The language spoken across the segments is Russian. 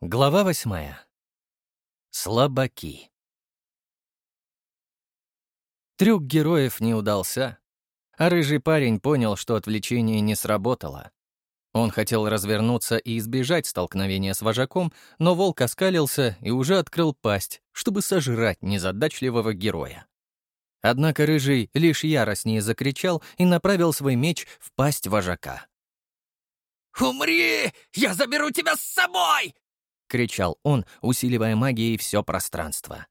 Глава восьмая. Слабаки. Трюк героев не удался, а рыжий парень понял, что отвлечение не сработало. Он хотел развернуться и избежать столкновения с вожаком, но волк оскалился и уже открыл пасть, чтобы сожрать незадачливого героя. Однако рыжий лишь яростнее закричал и направил свой меч в пасть вожака. «Умри! Я заберу тебя с собой!» — кричал он, усиливая магией все пространство.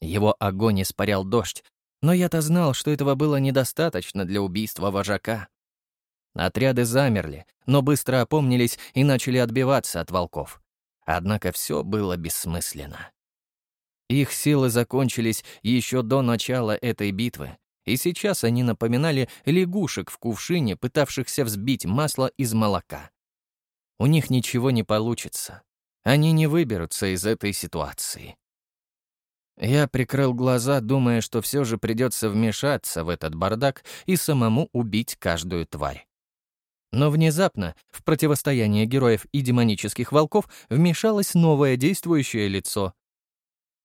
Его огонь испарял дождь, но я-то знал, что этого было недостаточно для убийства вожака. Отряды замерли, но быстро опомнились и начали отбиваться от волков. Однако все было бессмысленно. Их силы закончились еще до начала этой битвы, и сейчас они напоминали лягушек в кувшине, пытавшихся взбить масло из молока. У них ничего не получится. Они не выберутся из этой ситуации. Я прикрыл глаза, думая, что все же придется вмешаться в этот бардак и самому убить каждую тварь. Но внезапно в противостояние героев и демонических волков вмешалось новое действующее лицо.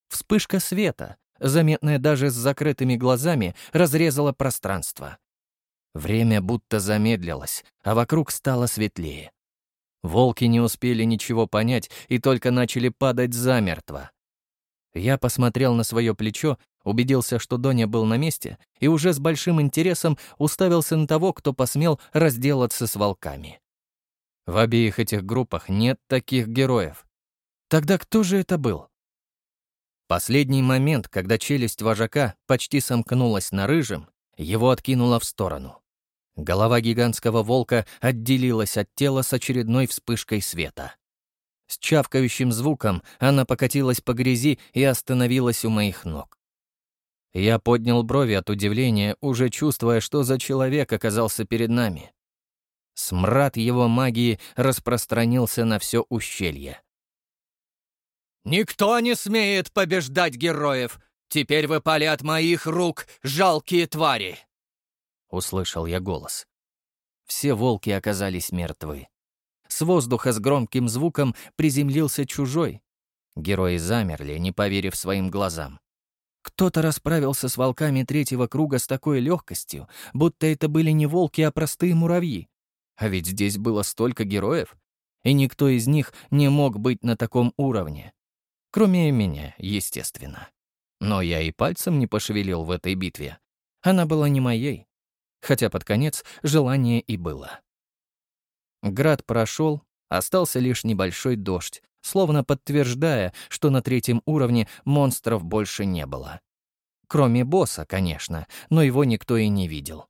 Вспышка света, заметная даже с закрытыми глазами, разрезала пространство. Время будто замедлилось, а вокруг стало светлее. Волки не успели ничего понять и только начали падать замертво. Я посмотрел на свое плечо, убедился, что Доня был на месте, и уже с большим интересом уставился на того, кто посмел разделаться с волками. В обеих этих группах нет таких героев. Тогда кто же это был? Последний момент, когда челюсть вожака почти сомкнулась на рыжем, его откинуло в сторону. Голова гигантского волка отделилась от тела с очередной вспышкой света. С чавкающим звуком она покатилась по грязи и остановилась у моих ног. Я поднял брови от удивления, уже чувствуя, что за человек оказался перед нами. Смрад его магии распространился на все ущелье. «Никто не смеет побеждать героев! Теперь вы пали от моих рук, жалкие твари!» — услышал я голос. Все волки оказались мертвы. С воздуха с громким звуком приземлился чужой. Герои замерли, не поверив своим глазам. Кто-то расправился с волками третьего круга с такой легкостью, будто это были не волки, а простые муравьи. А ведь здесь было столько героев, и никто из них не мог быть на таком уровне. Кроме меня, естественно. Но я и пальцем не пошевелил в этой битве. Она была не моей хотя под конец желание и было. Град прошел, остался лишь небольшой дождь, словно подтверждая, что на третьем уровне монстров больше не было. Кроме босса, конечно, но его никто и не видел.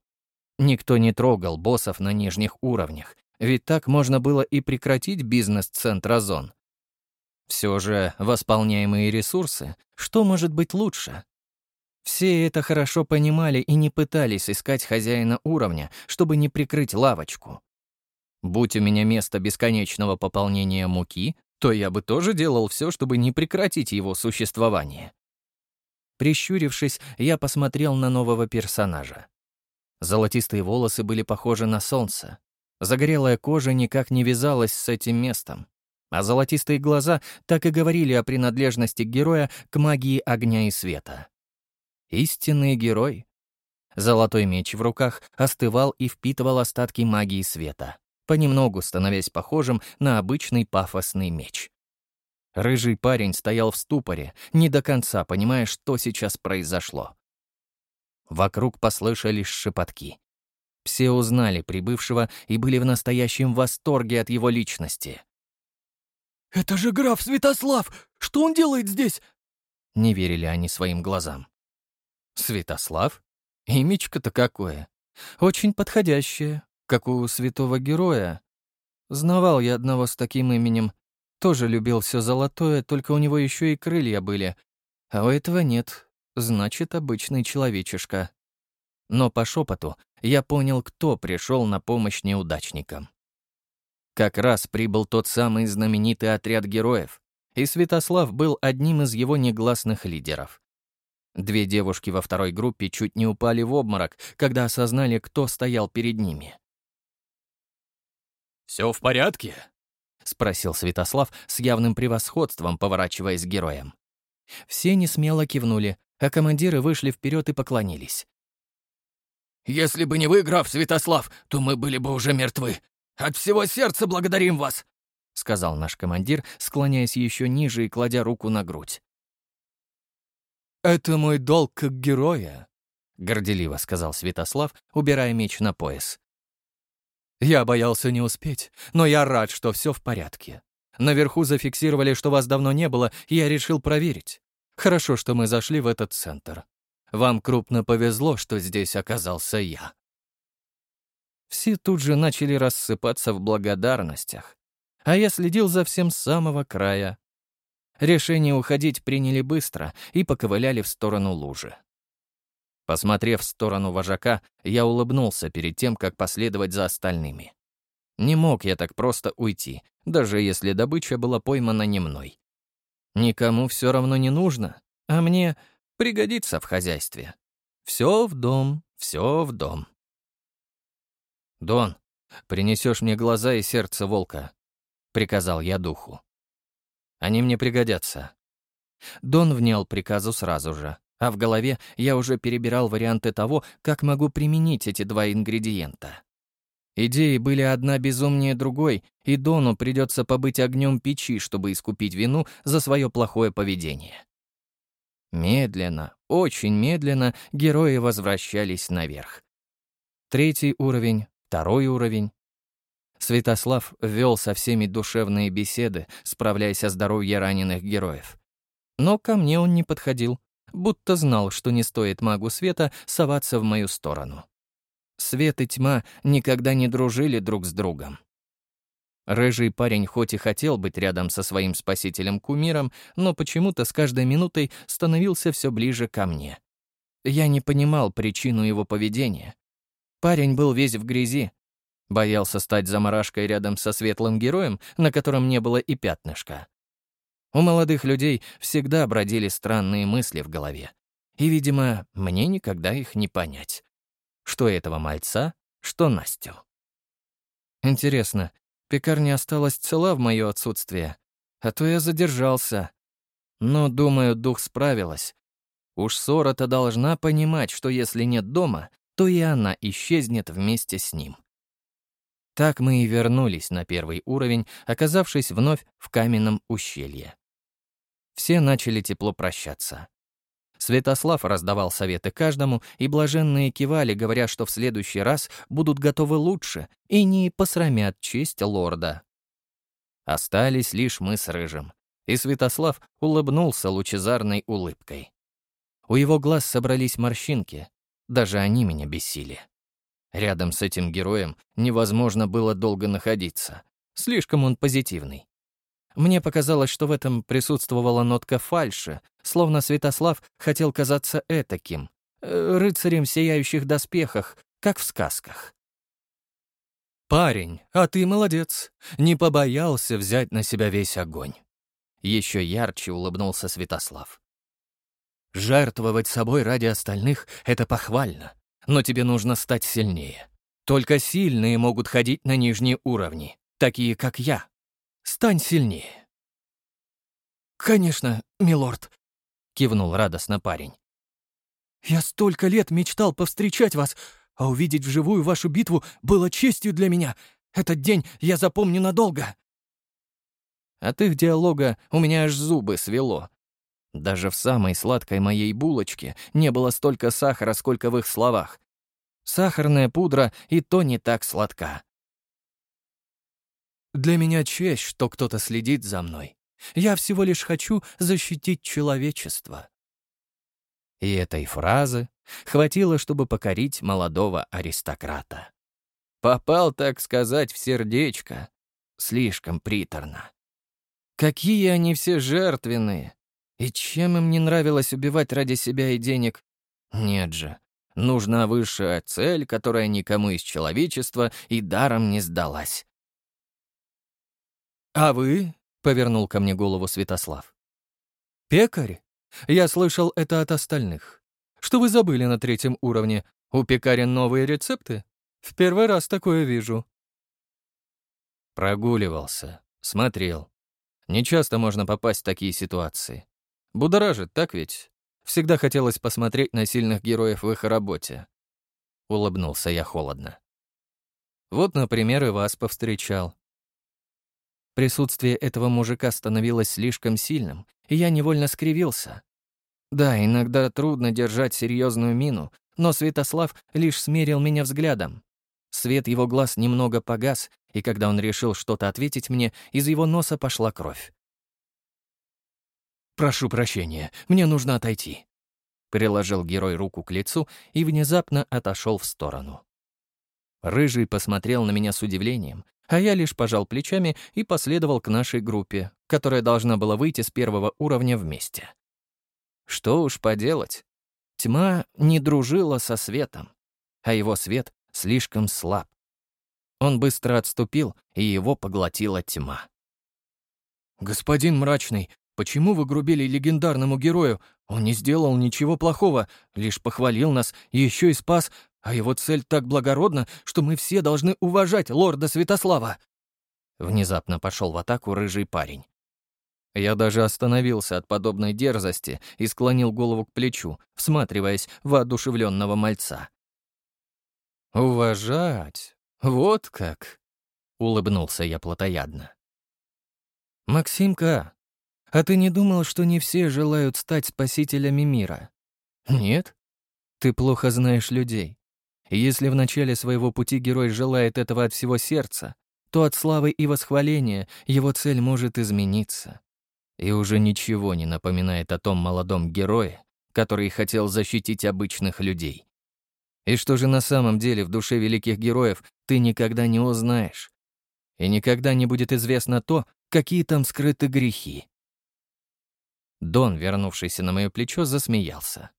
Никто не трогал боссов на нижних уровнях, ведь так можно было и прекратить бизнес центра зон. Все же восполняемые ресурсы, что может быть лучше? Все это хорошо понимали и не пытались искать хозяина уровня, чтобы не прикрыть лавочку. Будь у меня место бесконечного пополнения муки, то я бы тоже делал все, чтобы не прекратить его существование. Прищурившись, я посмотрел на нового персонажа. Золотистые волосы были похожи на солнце. Загорелая кожа никак не вязалась с этим местом. А золотистые глаза так и говорили о принадлежности героя к магии огня и света. Истинный герой. Золотой меч в руках остывал и впитывал остатки магии света, понемногу становясь похожим на обычный пафосный меч. Рыжий парень стоял в ступоре, не до конца понимая, что сейчас произошло. Вокруг послышались шепотки. Все узнали прибывшего и были в настоящем восторге от его личности. «Это же граф Святослав! Что он делает здесь?» Не верили они своим глазам. Святослав? Имечко-то какое. Очень подходящее, как у святого героя. Знавал я одного с таким именем. Тоже любил все золотое, только у него еще и крылья были. А у этого нет. Значит, обычный человечишка. Но по шепоту я понял, кто пришел на помощь неудачникам. Как раз прибыл тот самый знаменитый отряд героев, и Святослав был одним из его негласных лидеров. Две девушки во второй группе чуть не упали в обморок, когда осознали, кто стоял перед ними. «Все в порядке?» спросил Святослав с явным превосходством, поворачиваясь к героям. Все несмело кивнули, а командиры вышли вперед и поклонились. «Если бы не вы, граф Святослав, то мы были бы уже мертвы. От всего сердца благодарим вас!» — сказал наш командир, склоняясь еще ниже и кладя руку на грудь. «Это мой долг как героя», — горделиво сказал Святослав, убирая меч на пояс. «Я боялся не успеть, но я рад, что все в порядке. Наверху зафиксировали, что вас давно не было, и я решил проверить. Хорошо, что мы зашли в этот центр. Вам крупно повезло, что здесь оказался я». Все тут же начали рассыпаться в благодарностях, а я следил за всем с самого края. Решение уходить приняли быстро и поковыляли в сторону лужи. Посмотрев в сторону вожака, я улыбнулся перед тем, как последовать за остальными. Не мог я так просто уйти, даже если добыча была поймана не мной. Никому все равно не нужно, а мне пригодится в хозяйстве. Все в дом, все в дом. «Дон, принесешь мне глаза и сердце волка», — приказал я духу. «Они мне пригодятся». Дон внял приказу сразу же, а в голове я уже перебирал варианты того, как могу применить эти два ингредиента. Идеи были одна безумнее другой, и Дону придется побыть огнем печи, чтобы искупить вину за свое плохое поведение. Медленно, очень медленно герои возвращались наверх. Третий уровень, второй уровень. Святослав вел со всеми душевные беседы, справляясь о здоровье раненых героев. Но ко мне он не подходил, будто знал, что не стоит магу света соваться в мою сторону. Свет и тьма никогда не дружили друг с другом. Рыжий парень хоть и хотел быть рядом со своим спасителем-кумиром, но почему-то с каждой минутой становился все ближе ко мне. Я не понимал причину его поведения. Парень был весь в грязи. Боялся стать заморашкой рядом со светлым героем, на котором не было и пятнышка. У молодых людей всегда бродили странные мысли в голове. И, видимо, мне никогда их не понять. Что этого мальца, что Настю. Интересно, пекарня осталась цела в мое отсутствие? А то я задержался. Но, думаю, дух справилась. Уж Сора-то должна понимать, что если нет дома, то и она исчезнет вместе с ним. Так мы и вернулись на первый уровень, оказавшись вновь в каменном ущелье. Все начали тепло прощаться. Святослав раздавал советы каждому, и блаженные кивали, говоря, что в следующий раз будут готовы лучше и не посрамят честь лорда. Остались лишь мы с Рыжим, и Святослав улыбнулся лучезарной улыбкой. У его глаз собрались морщинки, даже они меня бесили. Рядом с этим героем невозможно было долго находиться. Слишком он позитивный. Мне показалось, что в этом присутствовала нотка фальши, словно Святослав хотел казаться этаким, э, рыцарем в сияющих доспехах, как в сказках. «Парень, а ты молодец, не побоялся взять на себя весь огонь». Еще ярче улыбнулся Святослав. «Жертвовать собой ради остальных — это похвально, но тебе нужно стать сильнее. Только сильные могут ходить на нижние уровни, такие как я. Стань сильнее». «Конечно, милорд», — кивнул радостно парень. «Я столько лет мечтал повстречать вас, а увидеть вживую вашу битву было честью для меня. Этот день я запомню надолго». От их диалога у меня аж зубы свело. Даже в самой сладкой моей булочке не было столько сахара, сколько в их словах. Сахарная пудра и то не так сладка. Для меня честь, что кто-то следит за мной. Я всего лишь хочу защитить человечество». И этой фразы хватило, чтобы покорить молодого аристократа. Попал, так сказать, в сердечко. Слишком приторно. Какие они все жертвенные. И чем им не нравилось убивать ради себя и денег? Нет же. Нужна высшая цель, которая никому из человечества и даром не сдалась. «А вы?» — повернул ко мне голову Святослав. «Пекарь? Я слышал это от остальных. Что вы забыли на третьем уровне? У пекаря новые рецепты? В первый раз такое вижу». Прогуливался. Смотрел. Нечасто можно попасть в такие ситуации. Будоражит, так ведь? Всегда хотелось посмотреть на сильных героев в их работе. Улыбнулся я холодно. Вот, например, и вас повстречал. Присутствие этого мужика становилось слишком сильным, и я невольно скривился. Да, иногда трудно держать серьезную мину, но Святослав лишь смерил меня взглядом. Свет его глаз немного погас, и когда он решил что-то ответить мне, из его носа пошла кровь. «Прошу прощения, мне нужно отойти», — приложил герой руку к лицу и внезапно отошел в сторону. Рыжий посмотрел на меня с удивлением, а я лишь пожал плечами и последовал к нашей группе, которая должна была выйти с первого уровня вместе. Что уж поделать. Тьма не дружила со светом, а его свет слишком слаб. Он быстро отступил, и его поглотила тьма. «Господин Мрачный, почему вы грубили легендарному герою? Он не сделал ничего плохого, лишь похвалил нас еще и спас, а его цель так благородна, что мы все должны уважать лорда Святослава!» Внезапно пошел в атаку рыжий парень. Я даже остановился от подобной дерзости и склонил голову к плечу, всматриваясь в воодушевленного мальца. «Уважать? Вот как!» — улыбнулся я плотоядно. «Максимка, а ты не думал, что не все желают стать спасителями мира? Нет? Ты плохо знаешь людей. если в начале своего пути герой желает этого от всего сердца, то от славы и восхваления его цель может измениться и уже ничего не напоминает о том молодом герое, который хотел защитить обычных людей. И что же на самом деле в душе великих героев ты никогда не узнаешь. И никогда не будет известно то, какие там скрыты грехи. Дон, вернувшийся на мое плечо, засмеялся.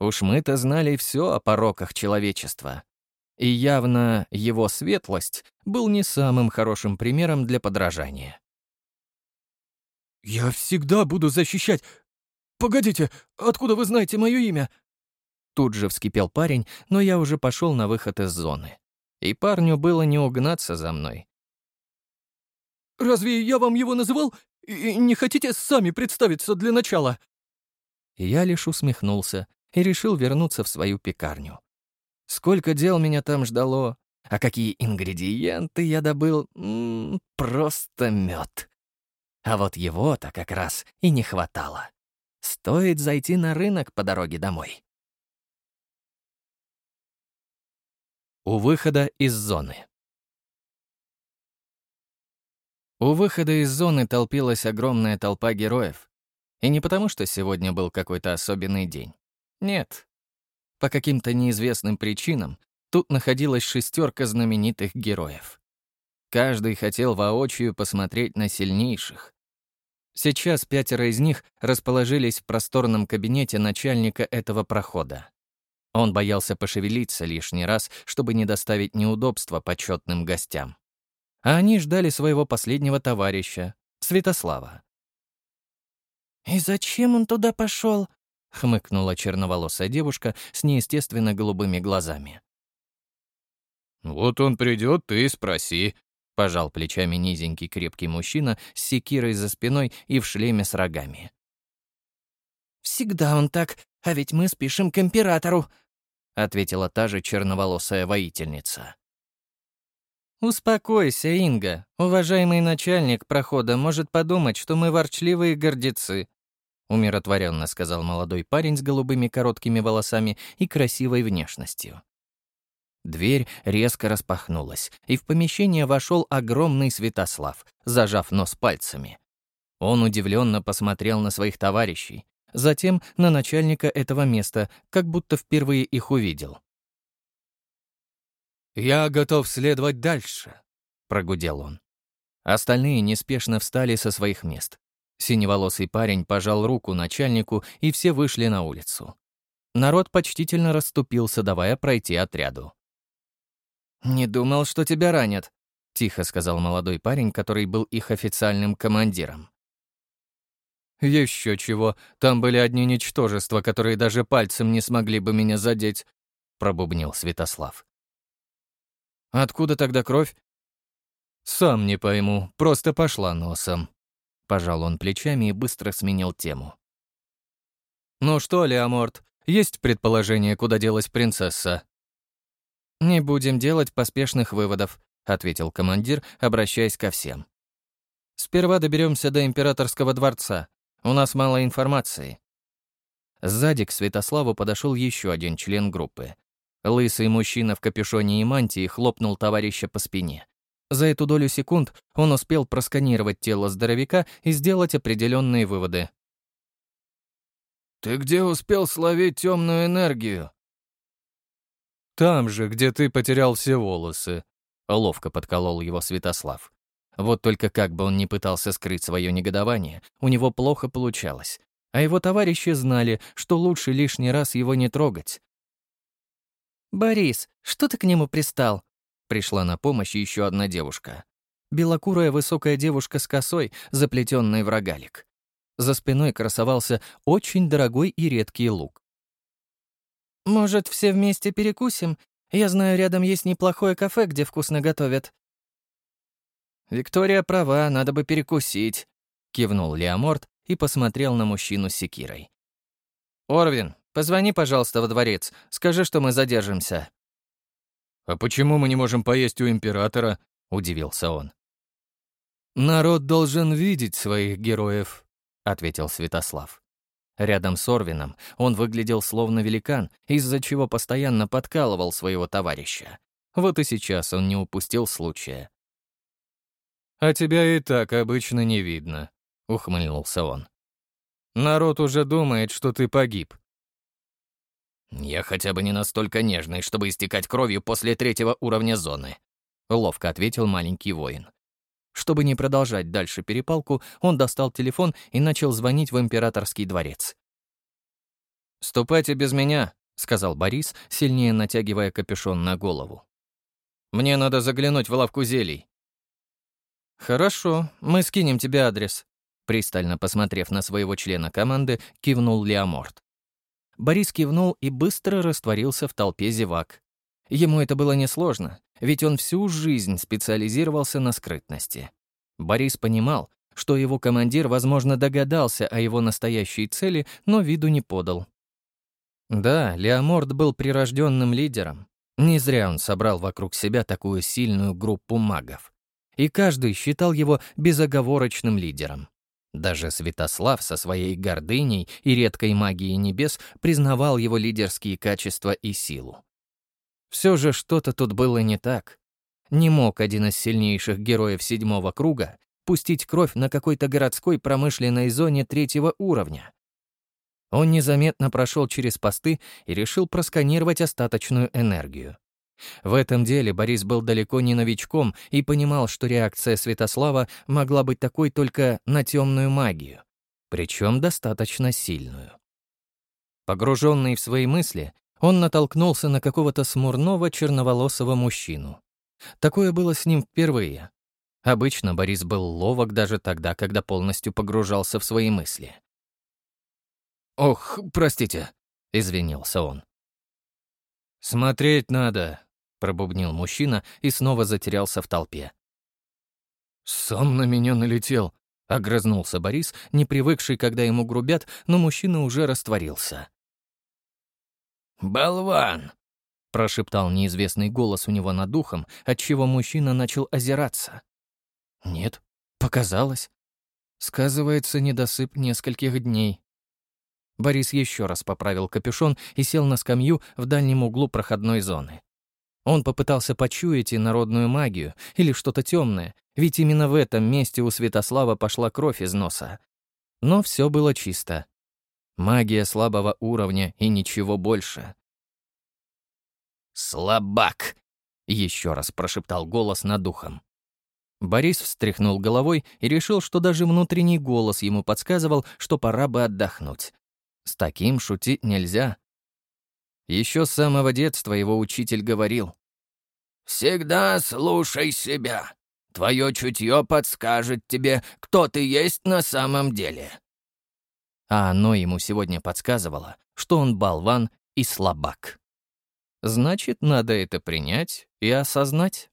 Уж мы-то знали все о пороках человечества. И явно его светлость был не самым хорошим примером для подражания. «Я всегда буду защищать... Погодите, откуда вы знаете мое имя?» Тут же вскипел парень, но я уже пошел на выход из зоны. И парню было не угнаться за мной. «Разве я вам его называл? И не хотите сами представиться для начала?» Я лишь усмехнулся и решил вернуться в свою пекарню. Сколько дел меня там ждало, а какие ингредиенты я добыл, м -м, просто мед. А вот его-то как раз и не хватало. Стоит зайти на рынок по дороге домой. У выхода из зоны. У выхода из зоны толпилась огромная толпа героев. И не потому, что сегодня был какой-то особенный день. Нет. По каким-то неизвестным причинам тут находилась шестерка знаменитых героев. Каждый хотел воочию посмотреть на сильнейших. Сейчас пятеро из них расположились в просторном кабинете начальника этого прохода. Он боялся пошевелиться лишний раз, чтобы не доставить неудобства почетным гостям. А они ждали своего последнего товарища, Святослава. «И зачем он туда пошел? хмыкнула черноволосая девушка с неестественно голубыми глазами. «Вот он придет, ты спроси», — пожал плечами низенький крепкий мужчина с секирой за спиной и в шлеме с рогами. «Всегда он так, а ведь мы спешим к императору», — ответила та же черноволосая воительница. «Успокойся, Инга. Уважаемый начальник прохода может подумать, что мы ворчливые гордецы», — умиротворенно сказал молодой парень с голубыми короткими волосами и красивой внешностью. Дверь резко распахнулась, и в помещение вошел огромный Святослав, зажав нос пальцами. Он удивленно посмотрел на своих товарищей, затем на начальника этого места, как будто впервые их увидел. «Я готов следовать дальше», — прогудел он. Остальные неспешно встали со своих мест. Синеволосый парень пожал руку начальнику, и все вышли на улицу. Народ почтительно расступился, давая пройти отряду. «Не думал, что тебя ранят», — тихо сказал молодой парень, который был их официальным командиром. «Еще чего, там были одни ничтожества, которые даже пальцем не смогли бы меня задеть», — пробубнил Святослав. «Откуда тогда кровь?» «Сам не пойму, просто пошла носом». Пожал он плечами и быстро сменил тему. «Ну что, Леоморт, есть предположение, куда делась принцесса?» «Не будем делать поспешных выводов», — ответил командир, обращаясь ко всем. «Сперва доберемся до императорского дворца. У нас мало информации». Сзади к Святославу подошел еще один член группы. Лысый мужчина в капюшоне и мантии хлопнул товарища по спине. За эту долю секунд он успел просканировать тело здоровяка и сделать определенные выводы. «Ты где успел словить темную энергию?» «Там же, где ты потерял все волосы», — ловко подколол его Святослав. Вот только как бы он ни пытался скрыть свое негодование, у него плохо получалось а его товарищи знали, что лучше лишний раз его не трогать. «Борис, что ты к нему пристал?» Пришла на помощь еще одна девушка. Белокурая высокая девушка с косой, заплетенной в рогалик. За спиной красовался очень дорогой и редкий лук. «Может, все вместе перекусим? Я знаю, рядом есть неплохое кафе, где вкусно готовят». «Виктория права, надо бы перекусить», — кивнул Леоморт, и посмотрел на мужчину с секирой. «Орвин, позвони, пожалуйста, во дворец. Скажи, что мы задержимся». «А почему мы не можем поесть у императора?» — удивился он. «Народ должен видеть своих героев», — ответил Святослав. Рядом с Орвином он выглядел словно великан, из-за чего постоянно подкалывал своего товарища. Вот и сейчас он не упустил случая. «А тебя и так обычно не видно», — ухмыльнулся он. «Народ уже думает, что ты погиб». «Я хотя бы не настолько нежный, чтобы истекать кровью после третьего уровня зоны», — ловко ответил маленький воин. Чтобы не продолжать дальше перепалку, он достал телефон и начал звонить в императорский дворец. «Ступайте без меня», — сказал Борис, сильнее натягивая капюшон на голову. «Мне надо заглянуть в лавку зелий». «Хорошо, мы скинем тебе адрес», Пристально посмотрев на своего члена команды, кивнул Леоморт. Борис кивнул и быстро растворился в толпе зевак. Ему это было несложно, ведь он всю жизнь специализировался на скрытности. Борис понимал, что его командир, возможно, догадался о его настоящей цели, но виду не подал. Да, Леоморт был прирожденным лидером. Не зря он собрал вокруг себя такую сильную группу магов. И каждый считал его безоговорочным лидером. Даже Святослав со своей гордыней и редкой магией небес признавал его лидерские качества и силу. Все же что-то тут было не так. Не мог один из сильнейших героев седьмого круга пустить кровь на какой-то городской промышленной зоне третьего уровня. Он незаметно прошел через посты и решил просканировать остаточную энергию. В этом деле Борис был далеко не новичком и понимал, что реакция Святослава могла быть такой только на темную магию, причем достаточно сильную. Погруженный в свои мысли, он натолкнулся на какого-то смурного черноволосого мужчину. Такое было с ним впервые. Обычно Борис был ловок даже тогда, когда полностью погружался в свои мысли. «Ох, простите», — извинился он. «Смотреть надо», пробубнил мужчина и снова затерялся в толпе. «Сам на меня налетел», — огрызнулся Борис, не привыкший, когда ему грубят, но мужчина уже растворился. «Болван!» — прошептал неизвестный голос у него над духом, отчего мужчина начал озираться. «Нет, показалось. Сказывается недосып нескольких дней». Борис еще раз поправил капюшон и сел на скамью в дальнем углу проходной зоны. Он попытался почуять и народную магию, или что-то темное, ведь именно в этом месте у Святослава пошла кровь из носа. Но все было чисто. Магия слабого уровня и ничего больше. «Слабак!» — еще раз прошептал голос над духом. Борис встряхнул головой и решил, что даже внутренний голос ему подсказывал, что пора бы отдохнуть. С таким шутить нельзя. Еще с самого детства его учитель говорил. «Всегда слушай себя. Твое чутье подскажет тебе, кто ты есть на самом деле». А оно ему сегодня подсказывало, что он болван и слабак. Значит, надо это принять и осознать.